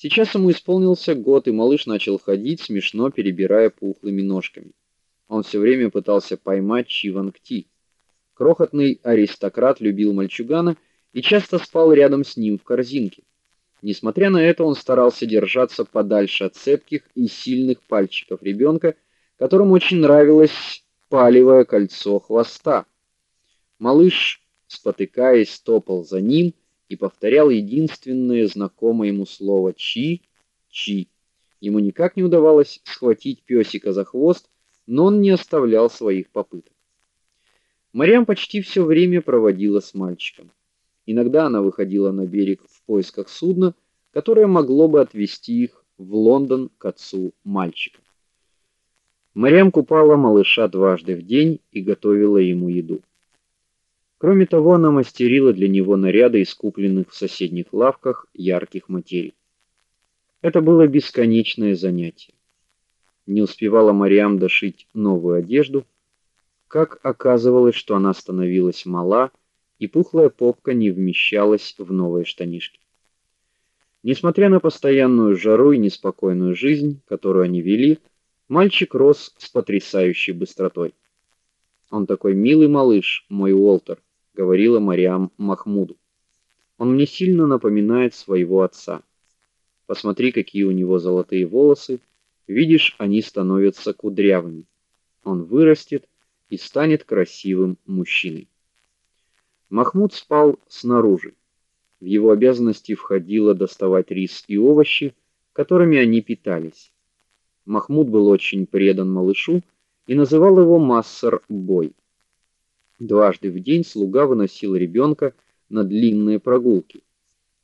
Сейчас ему исполнился год, и малыш начал ходить, смешно перебирая пухлыми ножками. Он все время пытался поймать Чивангти. Крохотный аристократ любил мальчугана и часто спал рядом с ним в корзинке. Несмотря на это, он старался держаться подальше от цепких и сильных пальчиков ребенка, которому очень нравилось палевое кольцо хвоста. Малыш, спотыкаясь, топал за ним и повторял единственное знакомое ему слово чи-чи. Ему никак не удавалось схватить песика за хвост, но он не оставлял своих попыток. Марьям почти все время проводила с мальчиком. Иногда она выходила на берег в поисках судна, которое могло бы отвезти их в Лондон к отцу мальчика. Марьям купала малыша дважды в день и готовила ему еду. Кроме того, она мастерила для него наряды из купленных в соседних лавках ярких материй. Это было бесконечное занятие. Не успевала Марьям дошить новую одежду, как оказывалось, что она становилась мала, и пухлая попка не вмещалась в новые штанишки. Несмотря на постоянную жару и неспокойную жизнь, которую они вели, мальчик рос с потрясающей быстротой. Он такой милый малыш, мой Уолтер говорила Мариам Махмуду. Он мне сильно напоминает своего отца. Посмотри, какие у него золотые волосы. Видишь, они становятся кудрявыми. Он вырастет и станет красивым мужчиной. Махмуд спал снаружи. В его обязанности входило доставать рис и овощи, которыми они питались. Махмуд был очень предан малышу и называл его Массар Бой. Дважды в день слуга выносил ребенка на длинные прогулки.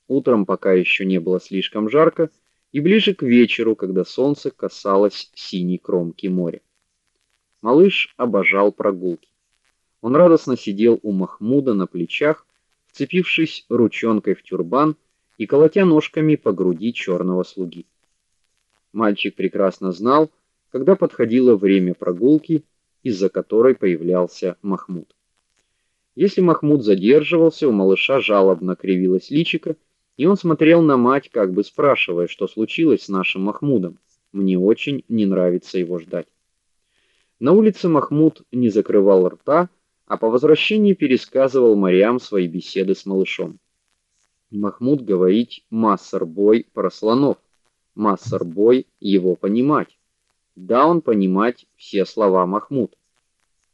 Утром, пока еще не было слишком жарко, и ближе к вечеру, когда солнце касалось синей кромки моря. Малыш обожал прогулки. Он радостно сидел у Махмуда на плечах, вцепившись ручонкой в тюрбан и колотя ножками по груди черного слуги. Мальчик прекрасно знал, когда подходило время прогулки, из-за которой появлялся Махмуд. Если Махмуд задерживался, у малыша жалобно кривилось личико, и он смотрел на мать, как бы спрашивая, что случилось с нашим Махмудом. Мне очень не нравится его ждать. На улице Махмуд не закрывал рта, а по возвращении пересказывал Марьям свои беседы с малышом. Махмуд говорить массарбой про слонов. Массарбой его понимать. Да, он понимать все слова Махмуд.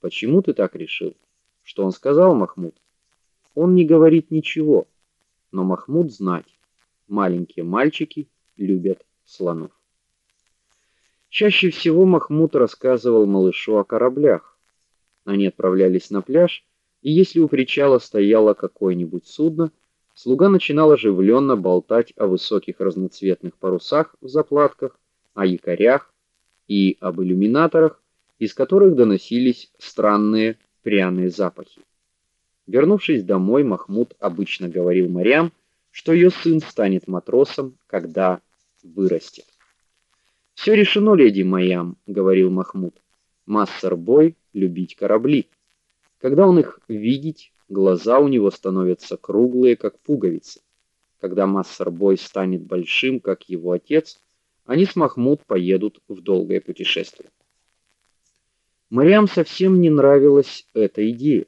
Почему ты так решил? Что он сказал, Махмуд? Он не говорит ничего, но Махмуд знать. Маленькие мальчики любят слонов. Чаще всего Махмуд рассказывал малышу о кораблях. Они отправлялись на пляж, и если у причала стояло какое-нибудь судно, слуга начинал оживленно болтать о высоких разноцветных парусах в заплатках, о якорях и об иллюминаторах, из которых доносились странные пряные запахи. Вернувшись домой, Махмуд обычно говорил Марьям, что ее сын станет матросом, когда вырастет. «Все решено, леди Марьям, говорил Махмуд. Массер-бой любить корабли. Когда он их видит, глаза у него становятся круглые, как пуговицы. Когда Массер-бой станет большим, как его отец, они с Махмуд поедут в долгое путешествие. Мариам совсем не нравилась эта идея.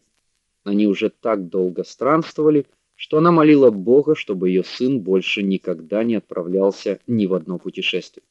Они уже так долго странствовали, что она молила Бога, чтобы ее сын больше никогда не отправлялся ни в одно путешествие.